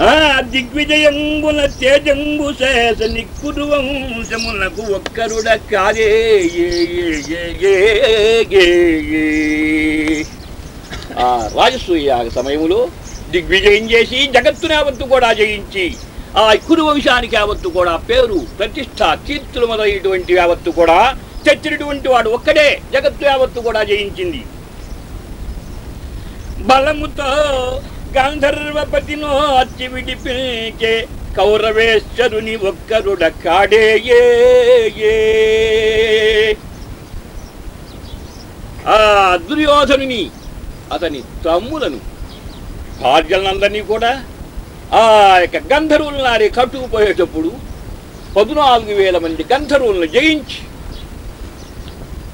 ఆ దిగ్విజయంబుల తేజంబు శేష నిక్కుడు వంశమునకు ఒక్కరుడ కాదే ఆ రాజసూయ సమయములో దిగ్విజయం చేసి జగత్తుని యావత్తు కూడా జయించి ఆ కురు వంశానికి యావత్తు కూడా పేరు ప్రతిష్ట కీర్తులు మొదలైనటువంటి యావత్తు కూడా తెచ్చినటువంటి వాడు ఒక్కడే జగత్తు యావత్తు కూడా జయించింది. బలముతో గంధర్వపతినో అచ్చి విడిపించే కౌరవేశ్వరుని ఒక్కరుడ కాడే ఆ దుర్యోధనుని అతని తమ్ములను భార్యలందరినీ కూడా ఆ యొక్క గంధర్వులు నారి కట్టుకుపోయేటప్పుడు పద్నాలుగు వేల మంది గంధర్వులను జయించి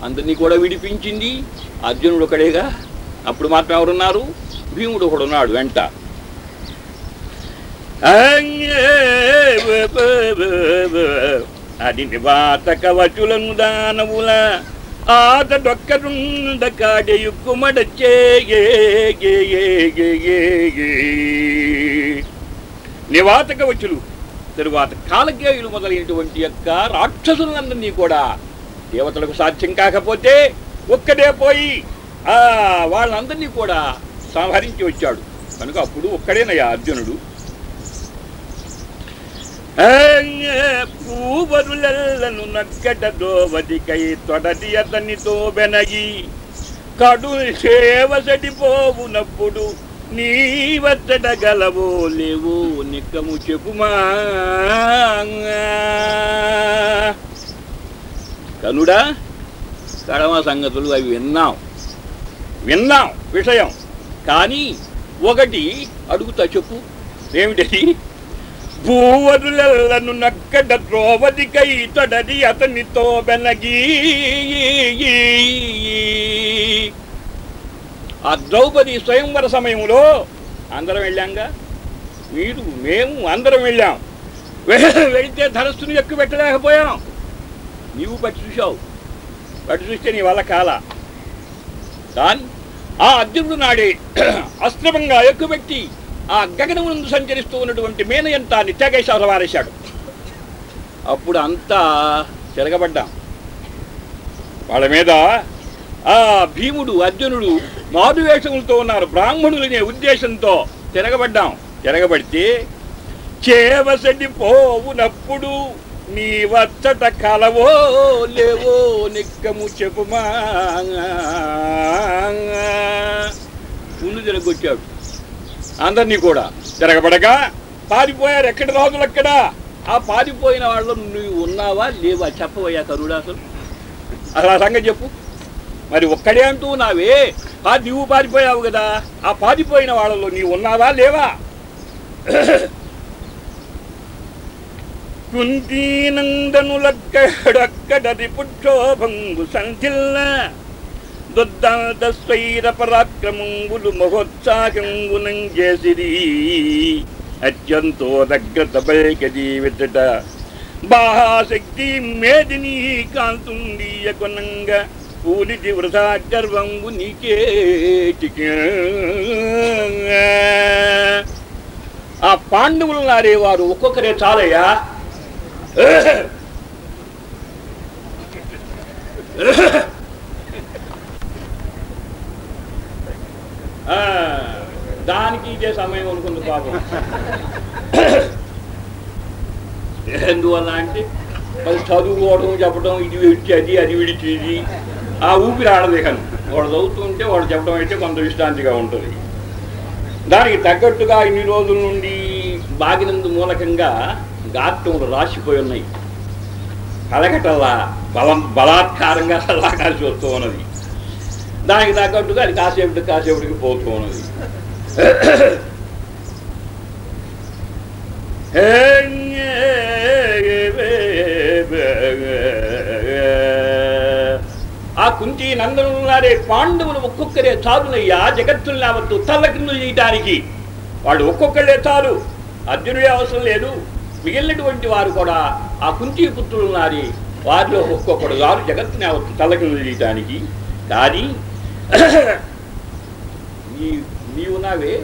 అందరినీ కూడా విడిపించింది. అర్జునుడు ఒకడేగా. అప్పుడు మాత్రం ఎవరున్నారు? భీముడు ఒకడున్నాడు వెంట. అది నివాత కవచులను దానవుల ఆతడొక్కరుండ కాడెయుక్కుమడచ్చే నివాత కవచులు తరువాత కాలకేయులు మొదలైనటువంటి యొక్క రాక్షసులందరినీ కూడా దేవతలకు సాధ్యం కాకపోతే ఒక్కడే పోయి ఆ వాళ్ళందరినీ కూడా సంహరించి వచ్చాడు. కనుక అప్పుడు ఒక్కడేనయ్యా అర్జునుడు. పూవరులను నక్కట దోవదికై తొడటి అతనితో బెనగి కడు సేవసడిపోవునప్పుడు నీ వచ్చట గలవో లేవు నిక్కము చెప్పుమా కనుడా కడమ సంగతులు అవి విన్నాం విన్నాం విషయం. కానీ ఒకటి అడుగుతా చెప్పు. ఏమిటది? భూవరులను నక్కడ ద్రోవదికై తొడది అతనితో బెనగి. ఆ ద్రౌపది స్వయంవర సమయంలో అందరం వెళ్ళాంగా? మీరు మేము అందరం వెళ్ళాం. వెళితే ధనస్సును ఎక్కువ పెట్టలేకపోయాం. నీవు పట్టి చూసావు పట్టి చూస్తే నీ వల్ల కాల. కానీ ఆ అర్జునుడు నాడే అస్త్రమంగా ఎక్కుపెట్టి ఆ గగనమునందు సంచరిస్తూ ఉన్నటువంటి మేనయంతాన్ని తెగేశారు వారేశాడు. అప్పుడు అంతా తిరగబడ్డాం. వాళ్ళ మీద ఆ భీముడు అర్జునుడు మారువేషములతో ఉన్నారు. బ్రాహ్మణులనే ఉద్దేశంతో తిరగబడ్డాం. తిరగబడితే చేవసడి పోవునప్పుడు నీ వచ్చట కలవో లేవో నిక్కము చెప్పుమా ముందు తిరగొచ్చాడు అందరినీ కూడా తిరగబడగా పారిపోయారు. ఎక్కడ రాజులు అక్కడ? ఆ పారిపోయిన వాళ్ళు నువ్వు ఉన్నావా లేవా? చెప్పవయ్యా కరుడు అసలు. అసలు ఆ సంగతి చెప్పు. మరి ఒక్కడే అంటూ నావే ఆ నీవు పారిపోయావు కదా. ఆ పారిపోయిన వాళ్ళలో నీవు ఉన్నావా లేవా? కుంతీనందనులక్కడక్కడది పుక్షోభంగు సంధిల్ల దుద్దాంత స్వైర పరాక్రమంగులు మహోత్సాహంగునం చేసిరి అత్యంతో దగ్గత బైక జీవితట బాహాశక్తి మేదిని కాంతుండీయ కొనంగా పూలిది వృధా గర్వంగు నీకేటికి ఆ పాండవులు నారేవారు ఒక్కొక్కరే చాలయ్యా. దానికి ఇదే సమయం అనుకుంది పాపం. ఎందువల్ల అంటే అది చదువుకోవడం చెప్పడం ఇది విడిచి అది అది విడిచి ఇది. ఆ ఊపిరి ఆడదే కను. వాడు చదువుతుంటే వాడు చెప్పడం అయితే కొంత విశ్రాంతిగా ఉంటుంది. దానికి తగ్గట్టుగా ఇన్ని రోజుల నుండి బాగినందు మూలకంగా గాత్రములు రాసిపోయి ఉన్నాయి. కలగటల్లా బలం బలాత్కారంగా లాగాల్సి వస్తూ ఉన్నది. దానికి తగ్గట్టుగా అది కాసేపటికి కాసేపటికి పోతూ ఉన్నది. ఆ కుంతి నందనున్నారే పాండవులు ఒక్కొక్కరే చాలునయ్యా జగత్తులు యావత్తు తల్లకిందులు చేయటానికి. వాళ్ళు ఒక్కొక్కళ్ళే చాలు. అర్జునుడే అవసరం లేదు. మిగిలినటువంటి వారు కూడా ఆ కుంతి పుత్రులు నారి వారిలో ఒక్కొక్కడు గారు జగత్తుని యావత్తు తల్లకిందులు కానీ నీ నీవు నావే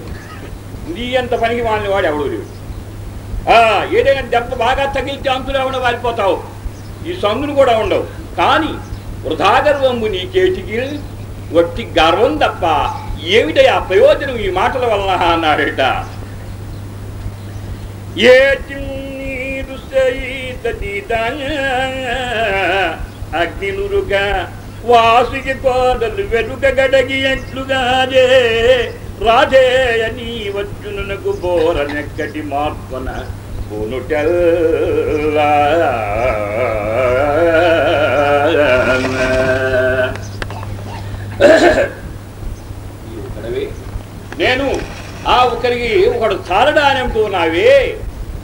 నీ అంత పనికి మాలిన వాడు ఎవడు లేడు. ఆ, ఏదైనా దెబ్బ బాగా తగిలితే అంతులు ఏమైనా వాలిపోతావు. ఈ సందులు కూడా ఉండవు. కానీ వృధాగర్వంబు నీ చేతికి వట్టి గర్వం తప్ప ఏమిటయా ప్రయోజనం ఈ మాటల వలన అన్నాడట. ఏ నీరు అగ్ని నురుగ వాసుకి కోడలు వెనుక గడగి ఎట్లుగానే రాజేయ నీ వచ్చునకు బోర నెక్కటి మార్పున ఒక్కడవే నేను ఆ ఒకరికి ఒకడు చాలడా అని అంటూ ఉన్నావే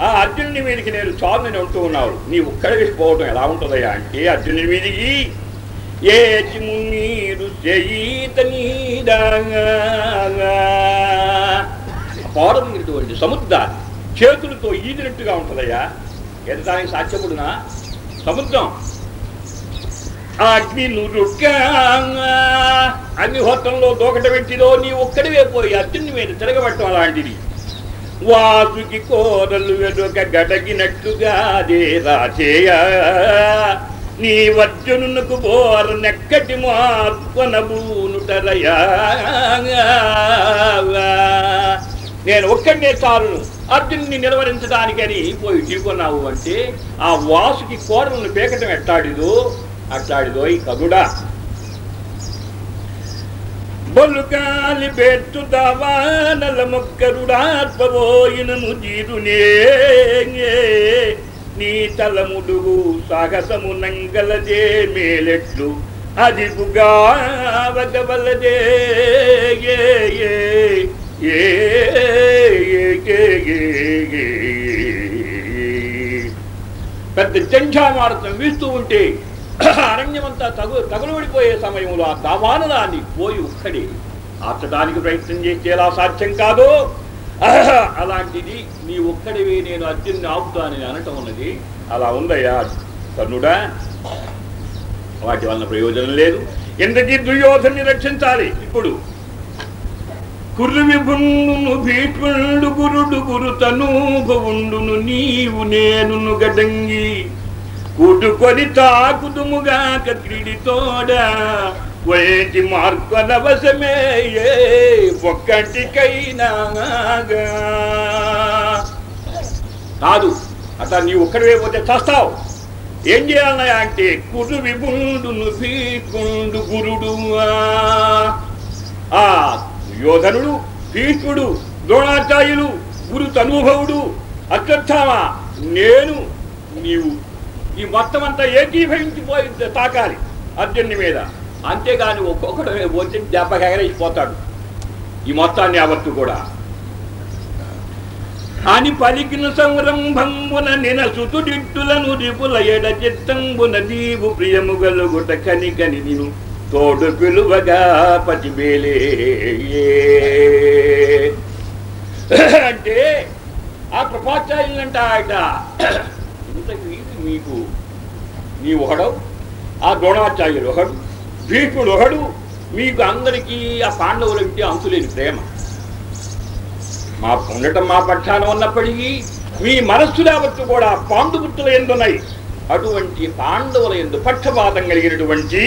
ఆ అర్జునుని మీదకి నేను చాలుని అంటూ ఉన్నావు. నీ ఒక్కడికి పోవటం ఎలా ఉంటుందయ్యా అంటే అర్జునుని మీదికి ఏ చిమునీరు పారమైనటువంటి సముద్రాన్ని చేతులతో ఈదినట్టుగా ఉంటుందయ్యా. ఎంత సాధ్యపడునా? సముద్రం. అగ్ని అగ్నిహోత్రంలో దూకట పెట్టిలో నీ ఒక్కడివే పోయి అర్జున్ని మీద తిరగబట్టం అలాంటిది. వాసుకి కోరలు వెనుక గడగినట్టుగా అదే రాచేయ నీ వర్జునునకు బోర నెక్కటి మార్పునబూనుటరయా నేను ఒక్కడినే చాలును అర్జునుని నిలవరించడానికని పోయి ఢీకొన్నావు అంటే ఆ వాసుకి కోరలను పేకటం ఎట్టాడిదో? అట్లాడిదో ఈ కదుడా బొలుకాలి బెట్టు దవానల మొక్కరుడాత్మబోయినను జీరునే నీ. తలముడుగు సాహసము నంగలదే మేలెట్లు అదిగుగా వగవలదే పెద్ద జంఝామారతం వీస్తూ ఉంటే అరణ్యమంతా తగు తగులుబడిపోయే సమయంలో ఆ దావానలాన్ని పోయి ఒక్కడే. ఆర్చడానికి ప్రయత్నం చేసేలా సాధ్యం కాదో. అలాంటిది నీ ఒక్కడివి నేను అర్జున్ని ఆపుతానని అనటం ఉన్నది. అలా ఉందయ్యా కర్ణుడా. వాటి వలన ప్రయోజనం లేదు. ఎందుకీ దుర్యోధన్ని రక్షించాలి. ఇప్పుడు. కుర్రు విభుండును భీష్ముడు గురుడు గురు తనూభవుండును నీవు నేనును గడంగి. కూటుకొని తాకుదుముగాక క్రీడితోడా? వేటి మార్కొనవసమే ఏ ఒక్కటికైనా కాదు అట్లా నీవు ఒక్కడివే పోతే చస్తావు. ఏం చేయాలన్నా అంటే కురు విభుండును పీకుండు గురుడు ఆ. యోధనుడు భీష్ముడు ద్రోణాచార్యులు గురు తనుభవుడు అశ్వత్థామ నేను నీవు ఈ మొత్తం అంతా ఏకీభవించిపోయి తాకాలి అర్జున్ని మీద. అంతేగాని ఒక్కొక్కడు వచ్చి దెబ్బకి ఎగరేసిపోతాడు. ఈ మొత్తాన్ని యావత్తు కూడా. అని పలికిన సంరంభంబున నిన సుతుడిట్టులను రిపుల ఎడ చిత్తంబున నీవు ప్రియము గలుగుట కని కని నిను తోడు పిలువగా పతిబేలే అంటే ఆ కృపాచార్యులంట ఆయన. ఇంతకు మీకు నీ ఒకడవు ఆ ద్రోణాచార్యులు ఒకడు భీష్ముడు ఒకడు మీకు అందరికీ ఆ పాండవులంటే అంతులేని ప్రేమ. మా ఉండటం మా పక్షాన ఉన్నప్పటికీ మీ మనస్సు లేవత్తు కూడా పాండుపుత్రుల ఎందున్నాయి అటువంటి పాండవుల ఎందు పక్షపాతం కలిగినటువంటి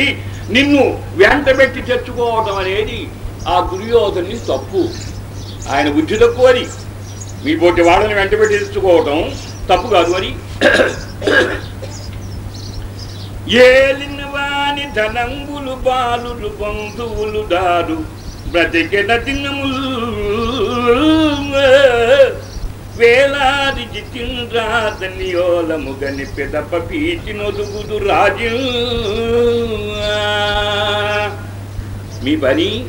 నిన్ను వెంటబెట్టి తెచ్చుకోవడం అనేది ఆ దుర్యోధని తప్పు. ఆయన బుద్ధి తక్కువ తక్కువని మీ పోటీ వాళ్ళని వెంటబెట్టి తెచ్చుకోవటం తప్పు కాదు అని ఏలిన వాని ధనంబులు బాలులు బంధువులు దారు బ్రతికిన దినములు వేలాది జితింద్రాతనియోలము గని పెదప పీచినొదుగుదు రాజు. మీ పని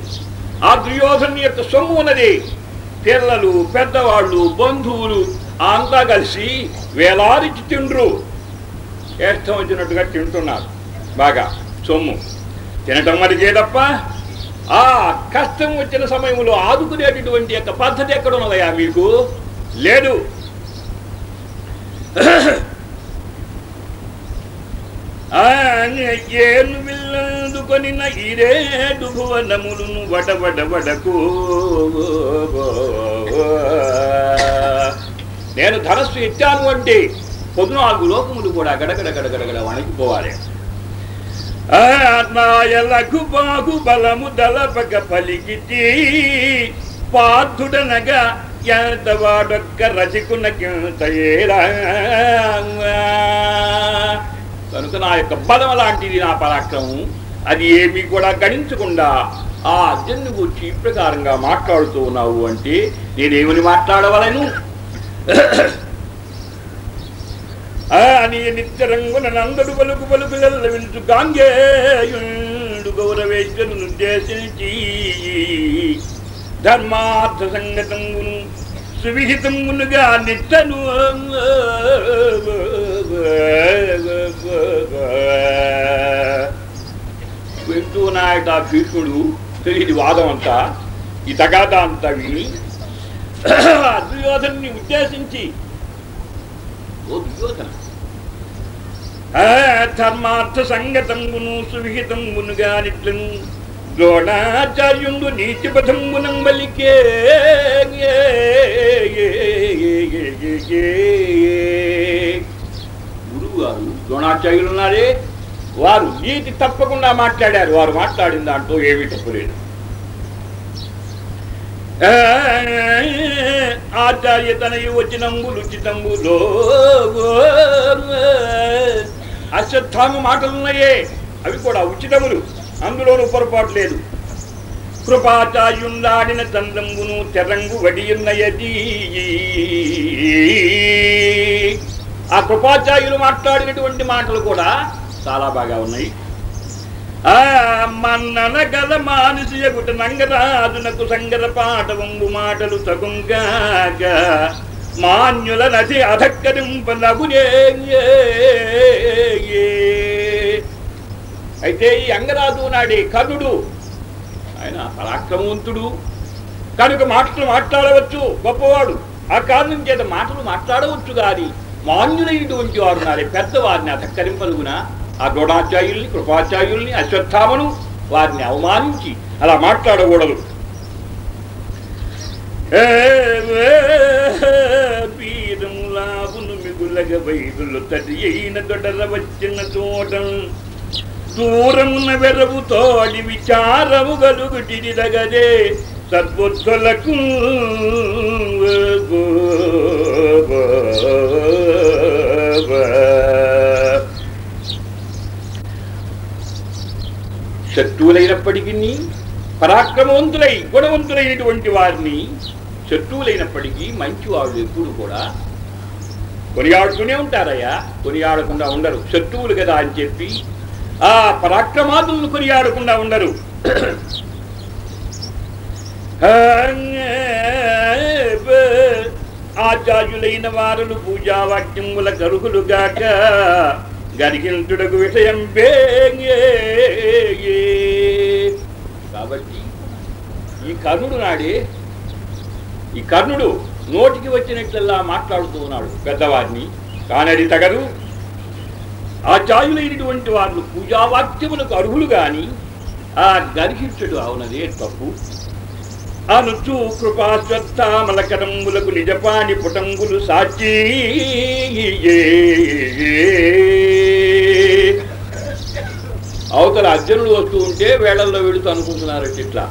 ఆ దుర్యోధను యొక్క సొమ్ము ఉన్నది. పిల్లలు పెద్దవాళ్ళు బంధువులు అంతా కలిసి వేలాది తిండ్రు ఇష్టం వచ్చినట్టుగా తింటున్నారు. బాగా సొమ్ము. తినటం వరకే తప్ప ఆ కష్టం వచ్చిన సమయంలో ఆదుకునేటటువంటి యొక్క పద్ధతి ఎక్కడ ఉన్నదయ్యా మీకు? లేదు. ఆ, ఏను విల్ల అందుకొని భువనములను వడవడ నేను ధనస్సు ఇచ్చాను అంటే పొద్దునాలుగు లోకములు కూడా గడగడ గడగడగడ వణికిపోవాలి. ఆత్మాయలకు బాగు బలము దళపక పలికితి. పార్థుడనగా ఎంత వాడొక్క కనుక నా యొక్క బలం లాంటిది నా పరాక్రమం. అది ఏమీ కూడా గణించకుండా ఆ అర్జును గురించి ప్రకారంగా మాట్లాడుతూ ఉన్నావు అంటే నేనేమని మాట్లాడవలను? అని నిత్య రంగుల నందడు పలుకు పలుకుల వింటు గాంగేయుడు గౌరవేశ్వరును ఉద్దేశించి. ధర్మార్థ సంగతంగును సువిహితంగునుగా నిత్తను వింటూ నాయట భీష్ముడు తెలియని వాదం అంతా ఈ తగాదా అంతా విని దుర్యోధన్ని ఉద్దేశించి ఓ దుర్యోధన ధర్మార్థ సంగతంగును సువిహితంబునుగా నిట్లను ద్రోణాచార్యుండు నీతిపథంబునం బలికే గురువు గారు ద్రోణాచార్యులు ఉన్నారే వారు నీతి తప్పకుండా మాట్లాడారు. వారు మాట్లాడిన దాంట్లో ఏమీ తప్పులేదు ఆచార్య తనయు వచ్చినంబులు చితంబులో అశ్వత్థామ మాటలున్నాయే. అవి కూడా ఉచితములు. అందులోనూ పొరపాటు లేదు. కృపాచార్యుండాడిన చందంబును తెరంగు వడియున్నయది ఆ కృపాచార్యులు మాట్లాడినటువంటి మాటలు కూడా చాలా బాగా ఉన్నాయి. మన్నన గల మానిసి ఎగుట నంగరాజునకు సంగర పాఠవంబు మాటలు సగుంగాక మాన్యుల నది అధక్కరింపనగునే అయితే ఈ అంగరాజు నాడే కర్ణుడు ఆయన పరాక్రమవంతుడు కనుక మాటలు మాట్లాడవచ్చు గొప్పవాడు. ఆ కారణం చేత మాటలు మాట్లాడవచ్చు గాని మాన్యులైనటువంటి వారు నాడే పెద్దవారిని అధక్కరింపలుగున ఆ ద్రోణాచార్యుల్ని కృపాచార్యుల్ని అశ్వత్థామను వారిని అవమానించి అలా మాట్లాడకూడదు. పీరములాగును మిగులగ వైదులు తడి అయిన దొడర వచ్చిన చోటం దూరమున వెరవు తోడి విచారము గలుగుటిరిదగదే సద్బుద్ధులకు శత్రువులైనప్పటికీ పరాక్రమవంతులై గుణవంతులైనటువంటి వారిని శత్రువులైనప్పటికీ మంచివాళ్ళు ఎప్పుడు కూడా కొనియాడుతూనే ఉంటారయ్యా. కొనియాడకుండా ఉండరు. శత్రువులు కదా అని చెప్పి ఆ పరాక్రమాదులను కొనియాడకుండా ఉండరు. ఆచార్యులైన వారులు పూజావాక్యముల కరుకులుగాక గరిగింతుడకు విషయం కాబట్టి ఈ కర్ణుడు నాడే ఈ కర్ణుడు నోటికి వచ్చినట్లల్లా మాట్లాడుతూ ఉన్నాడు పెద్దవారిని. కానీ తగదు. ఆచార్యులైనటువంటి వాళ్ళు పూజావాక్యములకు అర్హులు కానీ ఆ గర్హించడు అవునదే తప్పు. అనుచు కృపాశ్వత్థామలకరంబులకు నిజపాని పుటంబులు సాచి అవతల అర్జునుడు వస్తూ ఉంటే వేళల్లో వెళుతూ అనుకుంటున్నారు ఇట్లా.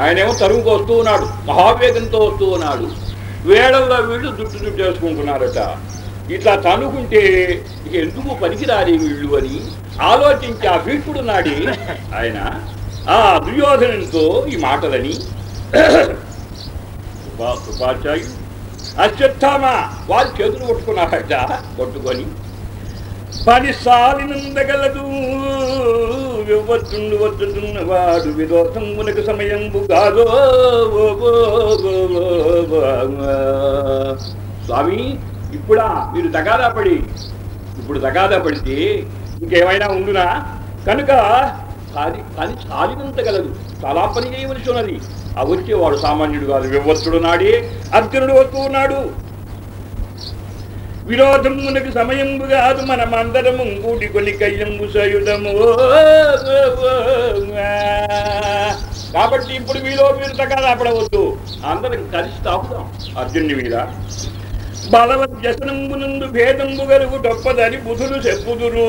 ఆయనేమో తరువుకు వస్తూ ఉన్నాడు మహావేగంతో వస్తూ ఉన్నాడు. వేళల్లో వీళ్ళు జుట్టు జుట్టు చేసుకుంటున్నారట ఇట్లా తనుకుంటే ఇక ఎందుకు పనికిరారి వీళ్ళు అని ఆలోచించి ఆ భీష్ముడు నాడి ఆయన ఆ దుర్యోధనంతో ఈ మాటలని కృపా- కృపాచార్యుడు అశ్వత్థామ వాళ్ళు చేతులు కొట్టుకున్నారట కొట్టుకొని. పని సాలినందగలదు వివ్వతుండు వద్దుతున్నవాడు విదోషమునకు సమయంబు కాదో స్వామి ఇప్పుడా మీరు తగాదా పడి ఇప్పుడు తగాదా పడితే ఇంకేమైనా ఉండునా? కనుక పని చాలినంత గలదు. చాలా పని చేయవలసి ఉన్నది ఆ వచ్చేవాడు సామాన్యుడు కాదు వివత్తుడు నాడే అర్జునుడు వస్తూ ఉన్నాడు. విరోధమునకు సమయంబు కాదు మనమందరము కూటి కొని కయ్యంబు సయుధము. కాబట్టి ఇప్పుడు మీలో మీరు తగాదాపడవద్దు అందరం కలిసి తాపుదాం అర్జునుని మీద. బలవద్యసనంబునందు భేదంబు గలుగు గొప్పదని బుధులు చెప్పుదురు.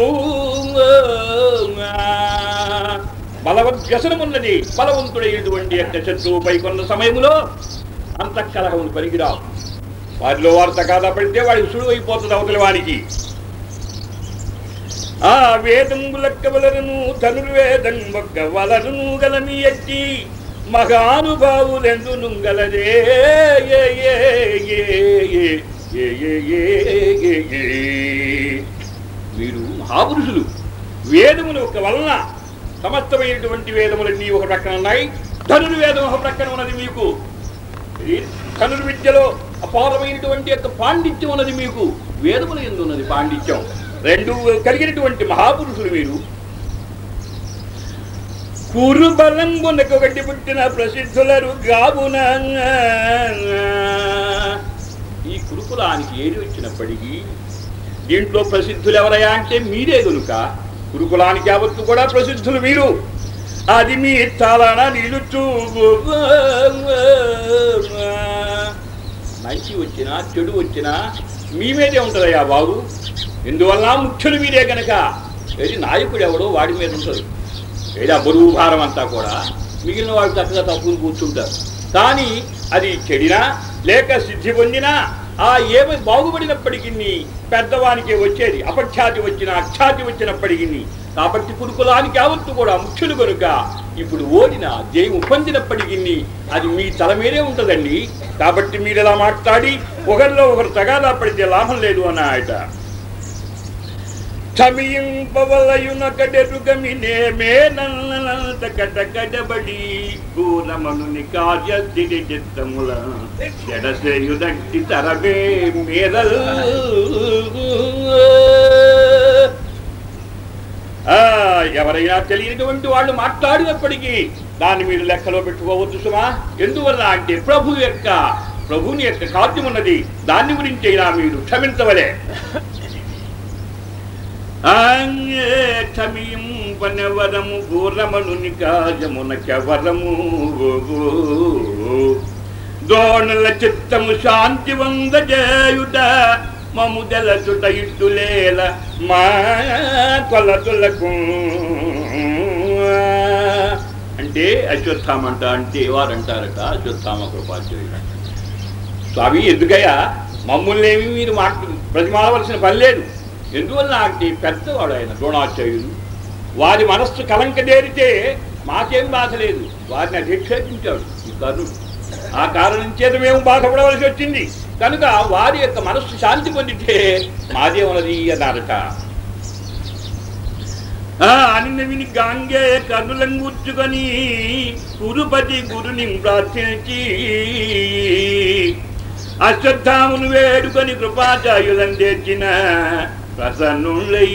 బలవద్వ్యసనమున్నది బలవంతుడైనటువంటి యొక్క శత్రువుపై కొన్న సమయంలో అంతఃకలహములు పరిగిరావు వారిలో వార్త తగాదా పడితే సుడు అయిపోతుంది అవతల వారికి. ఆ వేదంబులక్క వలరును తనుర్వేదం ఒక్క వలరను గలమి ఎత్తి మహానుభావులెందు నుంగలదే వీరు మహాపురుషులు వేదములు ఒక వలన సమస్తమైనటువంటి వేదములన్నీ ఒక ప్రక్కన ఉన్నాయి. ధనుర్వేదం ఒక ప్రక్కన ఉన్నది మీకు. ధనుర్విద్యలో అపారమైనటువంటి యొక్క పాండిత్యం ఉన్నది మీకు. వేదముల ఎందు ఉన్నది పాండిత్యం. రెండు కలిగినటువంటి మహాపురుషులు మీరు కురు బలంగునకు ఒకటి పుట్టిన ప్రసిద్ధులరు గాబున. ఈ కురుకులానికి ఏది వచ్చినప్పటికీ దీంట్లో ప్రసిద్ధులు ఎవరయ్యా అంటే మీరే గనుక. గురుకులానికి యావత్తు కూడా ప్రసిద్ధులు మీరు అది మీ తలన నిలుచు మంచి వచ్చినా చెడు వచ్చినా మీ మీదే ఉంటుందయ్యా బాబు. ఎందువల్ల ముఖ్యులు మీరే గనక? ఏది నాయకుడు ఎవడో వాడి మీద ఉంటుంది. ఏదా బరువు భారం అంతా కూడా? మిగిలిన వాళ్ళు చక్కగా తప్పులు కూర్చుంటారు. కానీ అది చెడినా లేక సిద్ధి పొందినా ఆ ఏమి బాగుపడినప్పటికీ పెద్దవానికి వచ్చేది అపఖ్యాతి వచ్చిన అఖ్యాతి వచ్చినప్పటికీ కాబట్టి కురుకులానికి యావత్తు కూడా ముఖ్యులు కనుక ఇప్పుడు ఓడిన జయము పొందినప్పటికీ అది మీ తల మీదే ఉంటుందండి. కాబట్టి మీరు ఇలా మాట్లాడి ఒకరిలో ఒకరు తగాదా పడితే లాభం లేదు అన్నాయట. క్షమింపవలయునకడెరుగమినేమే నల్లంత కటకడబడి పూర్ణమనుని కార్యస్థితి చిత్తముల జడసేయుదట్టి తరవే మేరల్ ఆ, ఎవరైనా తెలియనటువంటి వాళ్ళు మాట్లాడినప్పటికీ దాన్ని మీరు లెక్కలో పెట్టుకోవద్దు సుమా. ఎందువల్ల అంటే ప్రభు యొక్క ప్రభుని యొక్క కార్యం ఉన్నది దాని గురించి అయినా మీరు క్షమించవలే. క్షమియం పనవరము పూర్ణమనుని కాజమునకెవరము దోణల చిత్తము శాంతి వందజేయుట మము తెలచుట ఇట్టులేల మా కొలతులకు. అంటే అశ్వత్థామంట అంటే వారంటారట అశ్వత్థామ కృపాచార్యుడు స్వామి ఎందుకయ్యా? మమ్మల్ని ఏమి మీరు మాట ప్రతిమాలవలసిన పని లేదు. ఎందువల్ల అంటే పెద్దవాడు ఆయన ద్రోణాచార్యులు వారి మనస్సు కలంకదేరితే మాకేం బాధ లేదు. వారిని అధిక్షేపించాడు ఈ కర్ణుడు ఆ కారణం చేత మేము బాధపడవలసి వచ్చింది. కనుక వారి యొక్క మనస్సు శాంతి పొందితే మాదే ఉన్నది అన్నారట. ఆ, అనిన విని గాంగే కర్ణులంగుచ్చుకొని కురుపతి గురుని ప్రార్థించి అశ్వత్థామును వేడుకొని కృపాచార్యులను తెచ్చిన ప్రసన్నులై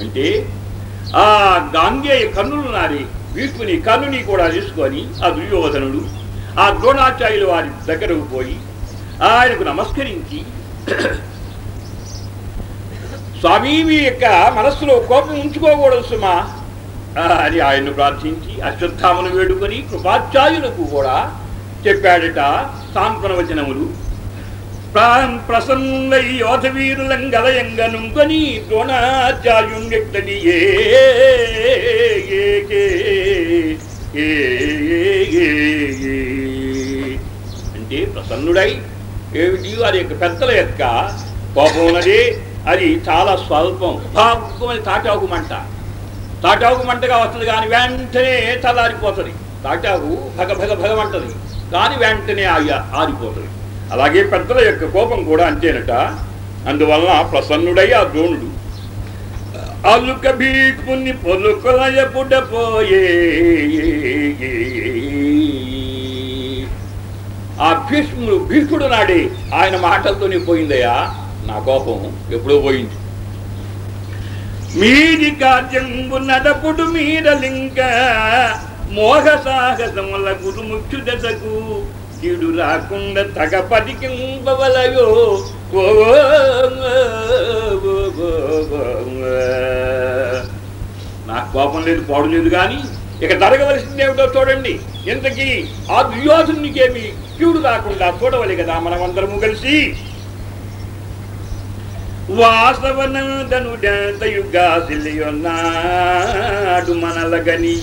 అంటే ఆ గాంగేయ కన్నులు నారి వీసుకుని కన్నుని కూడా తీసుకొని ఆ దుర్యోధనుడు ఆ ద్రోణాచార్యులు వారి దగ్గరకు పోయి ఆయనకు నమస్కరించి స్వామి మీ యొక్క మనస్సులో కోపం ఉంచుకోకూడదు సుమా అని ఆయన్ను ప్రార్థించి అశ్వత్థామను వేడుకొని కృపాచార్యులకు కూడా చెప్పాడట సాంత్వన వచనములు. ప్రసన్నై యోధ వీరులంగలయంగనుకొని ద్రోణాచార్యుండెట్టని ఏ, ఏ, అంటే ప్రసన్నుడై ఏమిటి? వారి యొక్క పెద్దల యొక్క కోపం ఉన్నది అది చాలా స్వల్పం. భాగమని తాటాకు మంట. తాటాకు మంటగా వస్తుంది కానీ వెంటనే చల్లారిపోతుంది తాటాకు భగ భగ భగమంటది. కానీ వెంటనే ఆగి ఆరిపోతుంది. అలాగే పెద్దల యొక్క కోపం కూడా అంతేనట. అందువలన ప్రసన్నుడై ఆ ద్రోణుడు అలుక భీష్ముని పొలుకులయపుడపోయే ఆ భీష్ముడు భీష్ముడు నాడే ఆయన మాటలతోనే పోయిందయ్యా. నా కోపం ఎప్పుడో పోయింది. మీది కార్యంబు నడపుడు మీరలింక మోహ సాహసముల గురుముఖ్యు దశకు కీడు రాకుండా తగ పదికింపవలయో ఓ నాకు కోపం లేదు పాడు లేదు కానీ ఇక జరగవలసింది ఏమిటో చూడండి. ఇంతకీ ఆ దుర్యోధనునికేమి కీడు రాకుండా చూడవలి కదా మనమందరము కలిసి. వాసవనందనుడెంతయుగాసిలియొన్నాడు మనలగని.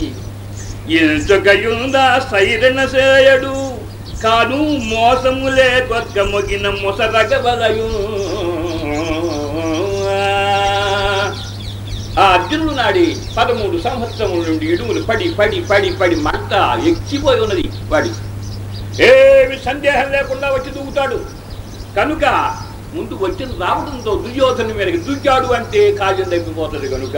ఇంచొకయుందా సైరణ సేయడు కాను మోసము లేకొక్క మొగిన ముసరగవలయు ఆ అర్జునుడు నాడి పదమూడు సంవత్సరముల నుండి ఇడుములు పడి పడి పడి పడి మంట ఎక్కిపోయి ఉన్నది వాడి. ఏమి సందేహం లేకుండా వచ్చి దూకుతాడు. కనుక ముందు వచ్చిన రావడంతో దుర్యోధను మీదకి దుగ్గాడు అంటే కాజం తగ్గిపోతుంది కనుక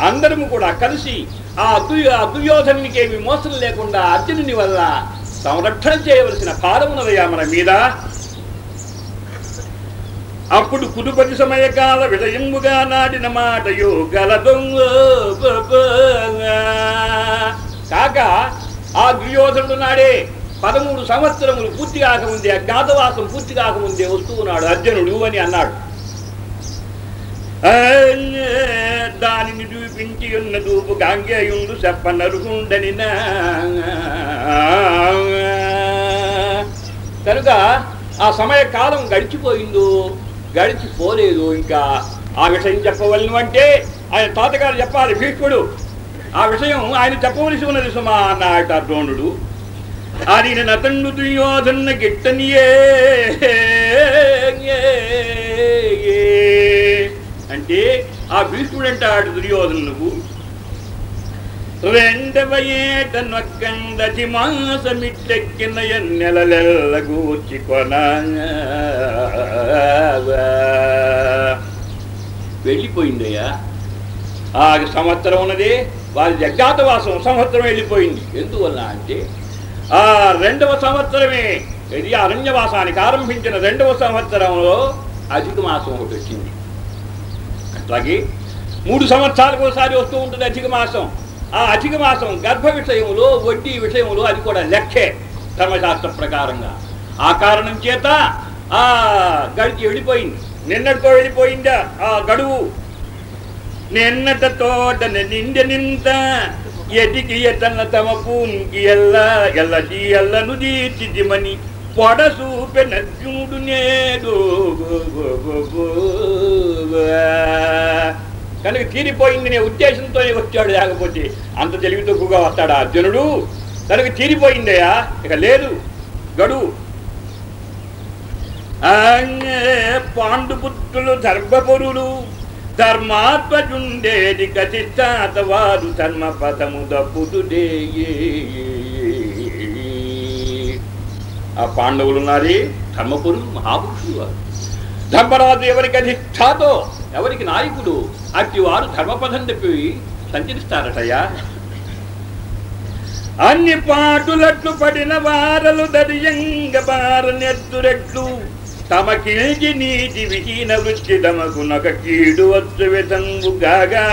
అందరము కూడా కలిసి ఆ దు ఆ దుర్యోధనునికి ఏమి మోసం లేకుండా అర్జునుని వల్ల సంరక్షణ చేయవలసిన భారమున్నదయ్యా మన మీద. అప్పుడు కుదుపతి సమయకాల విషయముగా నాటిన మాటయో గలదొంగ కాక ఆ దుర్యోధనుడు నాడే పదమూడు సంవత్సరములు పూర్తి కాకముందే అజ్ఞాతవాసం పూర్తి కాకముందే వస్తూ ఉన్నాడు. అర్జునుడు అని అన్నాడు. దానిని చూపించి ఉన్న దూపు గాంగేయుండు చెప్పనరుగుండని కనుక ఆ సమయ కాలం గడిచిపోయిందో గడిచిపోలేదు ఇంకా. ఆ విషయం చెప్పవలను అంటే ఆయన తాతగారు చెప్పాలి భీష్ముడు. ఆ విషయం ఆయన చెప్పవలసి ఉన్నది సుమా అన్నాట ద్రోణుడు. ఆయన నతండు దుర్యోధన గిట్టనియే అంటే ఆ భీష్ముడు అంటాడు దుర్యోధనుకు నొక్కందటి మాసమిట్టెక్కిన ఎన్నెలలెల్ల గూర్చి కొన వెళ్ళిపోయిందయ్యా. ఆ సంవత్సరం ఉన్నది వారి జగ్గాతవాసం సంవత్సరం వెళ్ళిపోయింది. ఎందువల్ల అంటే? ఆ రెండవ సంవత్సరమే ఇది అరణ్యవాసానికి ఆరంభించిన రెండవ సంవత్సరంలో అధిక మాసం ఒకటి వచ్చింది. అట్లాగే మూడు సంవత్సరాలకు ఒకసారి వస్తూ ఉంటుంది అధిక మాసం. ఆ అధిక మాసం గర్భ విషయంలో వడ్డీ విషయంలో అది కూడా లెక్కే ధర్మశాస్త్ర ప్రకారంగా. ఆ కారణం చేత ఆ గడిచి వెళ్ళిపోయింది. నిన్నటితో వెళ్ళిపోయిందా ఆ గడువు? నిన్నటతో తోటన నిండ నింత ఎదిగి ఎతన తమ పూన్కి ఎల్ల ఎల్లది ఎల్లను దీచిదిమని పొడసూపె నద్యుడు నేడు. కనుక తీరిపోయింది నే ఉద్దేశంతోనే వచ్చాడు లేకపోతే అంత తెలివి తక్కువగా వస్తాడా అర్జునుడు? కనుక తీరిపోయిందయ్యా ఇక లేదు గడువు పాండుపుత్రులు ధర్మపురులు ధర్మాత్మజుండేది కచిస్తాత వారు ధర్మపదము దప్పుదుడే ఆ పాండవులు ఉన్నారే ధర్మపురులు మహాపురుషులు వారు. ధర్మరాజు ఎవరికి అధిష్టాతో? ఎవరికి నాయకుడు అట్టి వారు ధర్మపథం తప్పి సంచరిస్తారటయ్యా. అన్ని పాటులట్లు పడిన వారలు దరియంగ బారనెత్తురెట్లు తమకిల్చి నీటి విహీన వృత్తి తమకు నక కీడు వచ్చు విధంగు గాగా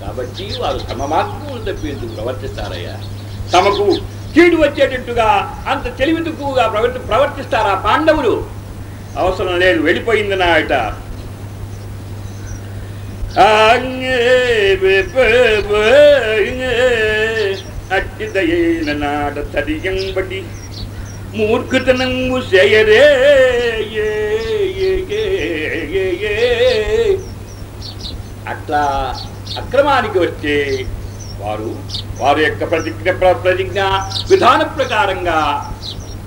కాబట్టి వారు తమ మార్గములు తప్పేందుకు ప్రవర్తిస్తారయ్యా? తమకు కీడు వచ్చేటట్టుగా అంత తెలివి తక్కువగా ప్రవర్తి ప్రవర్తిస్తారా పాండవులు? అవసరం లేదు వెళ్ళిపోయింది నాయట అట్టిదయైన నాట తడియంబడి మూర్ఖతనంగు చేయరే అట్లా అక్రమానికి వస్తే వారు వారి యొక్క ప్రతిజ్ఞ ప్ర- ప్రతిజ్ఞ విధాన ప్రకారంగా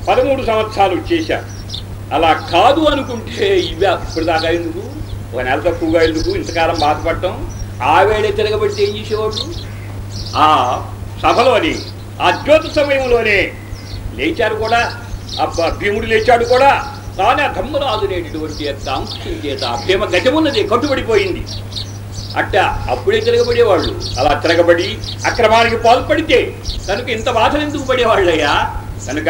పదమూడు సంవత్సరాలు చేశారు. అలా కాదు అనుకుంటే ఇవి అప్పటిదాకా ఎందుకు? ఒక నెల తక్కువగా ఎందుకు? ఇంతకాలం బాధపడటం? ఆవేడే తిరగబడితే ఏం చేసేవాడు ఆ సభలోని ఆ జ్యోతి సమయంలోనే లేచారు కూడా. అబ్బా భీముడు లేచాడు కూడా. కానీ ఆ ధమ్మరాజు అనేటటువంటి యొక్క అంశం చేత భీమ గజమున్నది కట్టుబడిపోయింది. అట్ట అప్పుడే తిరగబడేవాళ్ళు. అలా తిరగబడి అక్రమానికి పాల్పడితే కనుక ఇంత బాధలు ఎందుకు పడేవాళ్ళయ్యా? కనుక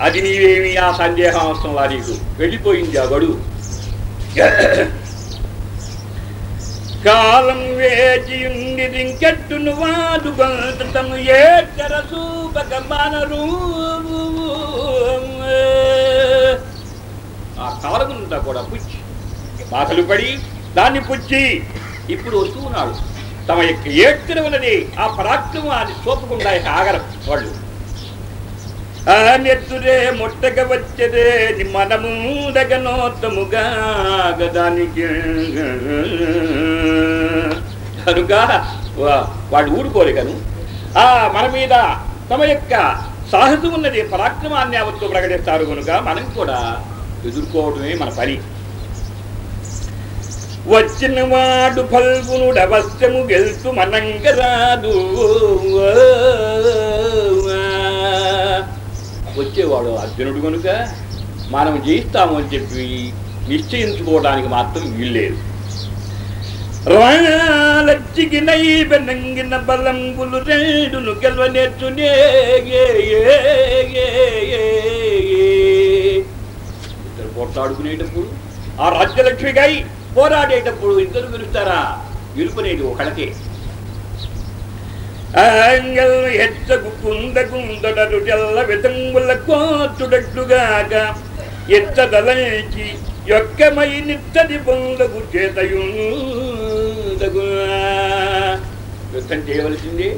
అది నీవేమి ఆ సందేహం అవసరం వారికి వెళ్ళిపోయింది ఆ గడు. కాలం వేచియుండ నుండి రింకెట్టును వాడు గొంతము ఏ తెరసూపక మానరు ఆ కాలముంతా కూడా పుచ్చి బాధలు పడి దాన్ని పుచ్చి ఇప్పుడు వస్తూ ఉన్నాడు. తమ యొక్క ఏడ్చిన ఉన్నది ఆ పరాక్రమాన్ని చూపకుండా ఇక ఆగరం వాళ్ళు. ఆ నెత్తురే ముట్టక వచ్చేదే మనము దగనోత్తముగా గదానికి. కనుక వా- వాడు ఊరుకోరు కను ఆ మన మీద తమ యొక్క సాహసం ఉన్నది పరాక్రమాన్ని అవత్తు ప్రకటిస్తారు కనుక మనం కూడా ఎదుర్కోవడమే మన పని. వచ్చిన వాడు ఫల్గునుడు అవశ్యము గెలుతు మనంగరాదు. వచ్చేవాడు అర్జునుడు కనుక మనం జయిస్తాము అని చెప్పి నిశ్చయించుకోవడానికి మాత్రం వీల్లేదు. రాలచ్చిగినై బెనంగిన బలంబులు రేడును గెలవనేర్చునే ఇద్దరు పోట్లాడుకునేటప్పుడు ఆ రాజ్యలక్ష్మికై పోరాడేటప్పుడు ఇద్దరు గెలుస్తారా గెలుపునేది ఒకళ్ళకే ఆంగల్ హెచ్చకు కుందకుందడరు తెల్ల విధంబుల కోతుడట్టుగాక ఎత్తదలచి యొక్కమై నిత్తది పొందకు చేతయుందగు. యుద్ధం చేయవలసింది.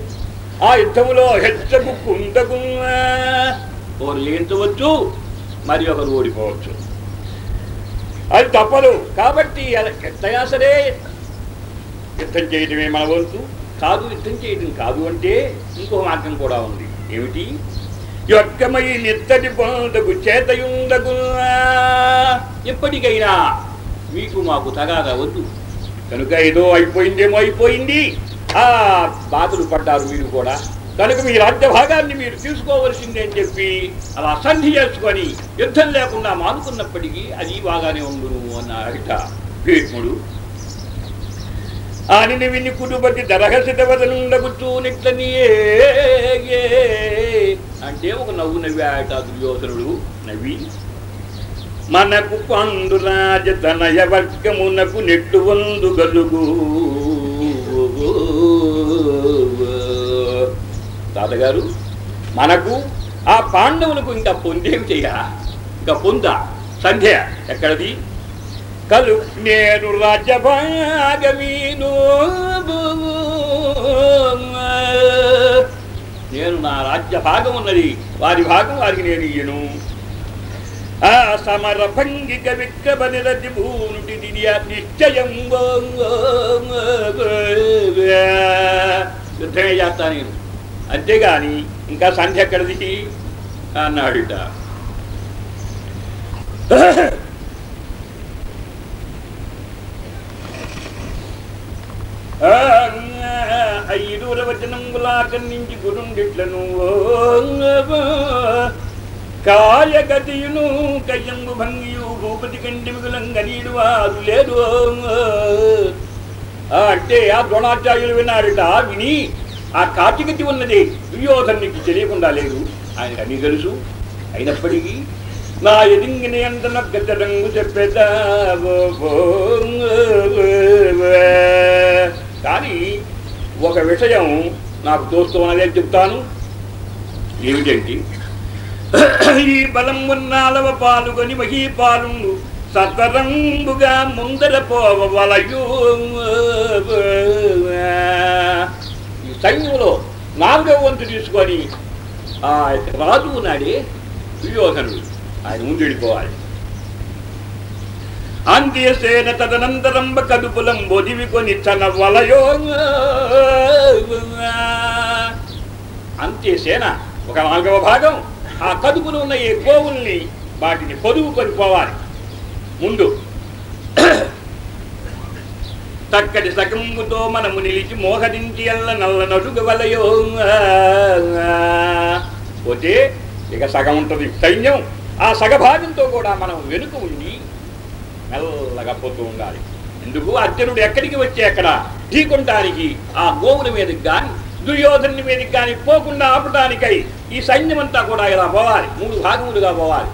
ఆ యుద్ధములో హెచ్చకు కుందకు ఒకరు లేంచవచ్చు మరి ఒకరు ఓడిపోవచ్చు. అది తప్పదు. కాబట్టి అలా సరే యుద్ధం చేయడమే మన వంతు కాదు యుద్ధం చేయడం కాదు అంటే ఇంకో మార్గం కూడా ఉంది. ఏమిటి? యొక్కమై నిత్తటి పొందకు చేతయుందకు ఎప్పటికైనా మీకు మాకు తగాదా వద్దు. కనుక ఏదో అయిపోయిందేమో అయిపోయింది. ఆ బాధలు పడ్డారు మీరు కూడా. కనుక మీ రాజ్య భాగాన్ని మీరు తీసుకోవలసిందే అని చెప్పి అలా సంధి చేసుకొని యుద్ధం లేకుండా మానుకున్నప్పటికీ అది బాగానే ఉండును అన్నాడట భీష్ముడు. ఆనిని విని కుటుంబతి దరహసిత అంటే ఒక నవ్వు నవ్వాట దుర్యోధనుడు. నవ్వి మనకు పండు రాజతనయ వర్గమునకు నెట్టు వందు గలుగు. తాతగారు మనకు ఆ పాండవులకు ఇంకా పొందేమి చెయ్య ఇంకా పొందా. సంధ్య ఎక్కడది? కలు నేను రాజ్యభాగమీను నేను నా రాజ్య భాగం ఉన్నది. వారి భాగం వారికి నేను ఇయ్యను. ఆ సమర భంగిక విక్రమ నిరతి భూనుటి నిశ్చయం యుద్ధమే చేస్తా నేను అంతేగాని ఇంకా సంధ్య ఎక్కడిది అన్నాడుట. ఐదూర వచనంగులాకన్నించి గురుండిట్లను కాయగతియును కయ్యంగు భంగియు భూపతి కంటి మిగులంగనీడు వారు లేరు అంటే ఆ ద్రోణాచార్యులు విన్నారట విని ఆ కాటిగతి ఉన్నది దుర్యోధనునికి తెలియకుండా లేదు. ఆయనకు అన్ని తెలుసు. అయినప్పటికీ నా ఎదింగిన నియంత్రణ గతరంగు చెప్పేదా కానీ ఒక విషయం నాకు తోస్తున్నదే చెప్తాను. ఏమిటంటే ఈ బలం ఉన్నాలవ పాలుగొని మహీపాలు సతరంగుగా ముందర పోవలయు సైన్యంలో నాలుగవ వంతు తీసుకొని ఆ రాజు ఉన్నాడే దుర్యోధనుడు ఆయన ముందు వెళ్ళిపోవాలి. అంత్యసేన తదనంతరంబ కదుపులం బొదివి కొని తన వలయో అంత్యసేన ఒక నాలుగవ భాగం. ఆ కదుపులు ఉన్న ఈ గోవుల్ని వాటిని పొదువుకొని పోవాలి ముందు చక్కటి సకంబుతో మనము నిలిచి మోహరించి ఎల్ల నల్ల నడుగు వలయో. పోతే ఇక సగం ఉంటుంది సైన్యం. ఆ సగభాగంతో కూడా మనం వెనుక ఉండి మెల్లగా పోతూ ఉండాలి. ఎందుకు? అర్జునుడు ఎక్కడికి వచ్చి అక్కడ ఢీకొంటానికి ఆ గోవుల మీదకి కానీ దుర్యోధని మీదకి కానీ పోకుండా ఆపటానికై ఈ సైన్యమంతా కూడా ఇలా పోవాలి. మూడు భాగములుగా పోవాలి.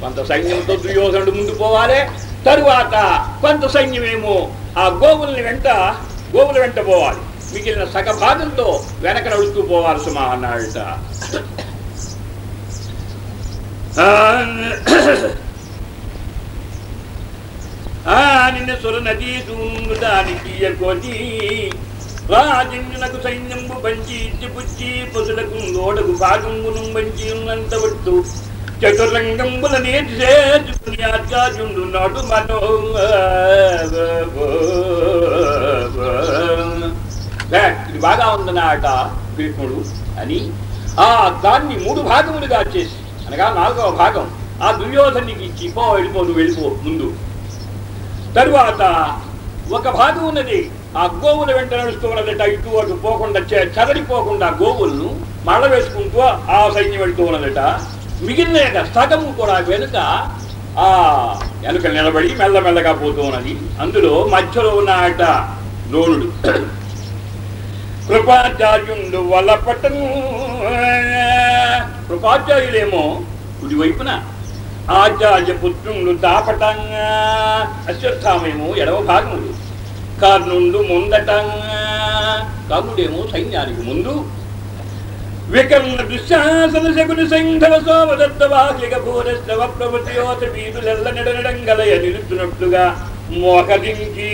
కొంత సైన్యంతో దుర్యోధనుడు ముందు పోవాలి. తరువాత కొంత సైన్యమేమో ఆ గోవుల్ని వెంట గోవుల వెంట పోవాలి. మిగిలిన సగ భాగంతో వెనక నడుస్తూ పోవాలి సుమా అన్నాడట ఆ, నిన్న సుర నదీ దానికి కొని రాజన్యునకు సైన్యంబు పంచి ఇచ్చి పుచ్చి పసులకు లోడకు భాగంబును పంచి ఉన్నంత వట్టు. చతురంగంబుల నేటి ఆచార్యుండు నాడు మనో ఉండనాట భీష్ముడు అని. ఆ అర్థాన్ని మూడు భాగములుగా చేసి అనగా నాలుగవ భాగం ఆ దుర్యోధనికి ఇచ్చి పో వెళ్ళిపో నువ్వు వెళ్ళిపో ముందు. తరువాత ఒక భాగం ఉన్నది. ఆ గోవుల వెంట నడుస్తూ ఉన్నదట ఇటు అటు పోకుండా చదరిపోకుండా గోవులను మడ వేసుకుంటూ ఆ సైన్యం వెళ్తూ ఉన్నదట. మిగిలిన సగము కూడా వెనుక ఆ వెనుక నిలబడి మెల్లమెల్లగా పోతూ ఉన్నది. అందులో మధ్యలో ఉన్న ఆట ద్రోణుడు కృపాచార్యుండు వలపటను కృపాచార్యులేమో కుడివైపున. ఆచార్య పుత్రుండు దాపటంగా అశ్వత్థామేమో ఎడవ భాగములు కర్ణుండు ముందటంగా కర్ణుడేమో సైన్యానికి ముందు. వికర్ణ దుశ్శాసన శకుని సంఘల సోమదత్త వాహిక భూరశ్రవ ప్రవృతియోత వీధులెల్ల నెడనడంగలయ నిలుతున్నట్లుగా మోకరించి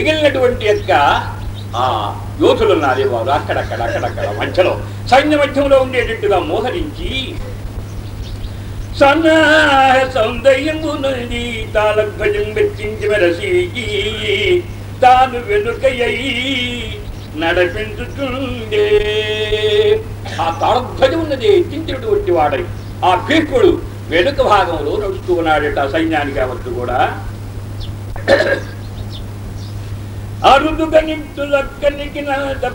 మిగిలినటువంటి యొక్క ఆ యోధులు ఉన్నారే వారు అక్కడక్కడ అక్కడక్కడ మధ్యలో. సైన్య మధ్యంలో ఉండేటట్టుగా మోహరించి సన్నాహ సౌందర్యము తాళధ్వజం వెచ్చించి మెరసీకి తాను వెనుకయ్యి నడిపించుతుండే. ఆ తాళధ్వజం ఉన్నది ఎత్తించినటువంటి వాడై. ఆ భీష్ముడు వెనుక భాగంలో నడుస్తూ ఉన్నాడట సైన్యానికి కాబట్టి కూడా. అరుదుగా నింతులక్కనికి నాద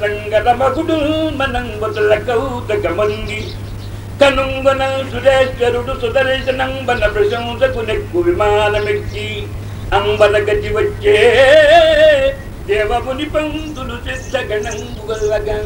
సంగత మగుడు మనంబుతుల కౌతక కనుంగన సురేశ్వరుడు సుదర్శనంబన ప్రశంసకు నెక్కు విమానమెక్కి అంబల గతి వచ్చే దేవముని పంతులు సిద్ధగణంబుగలగా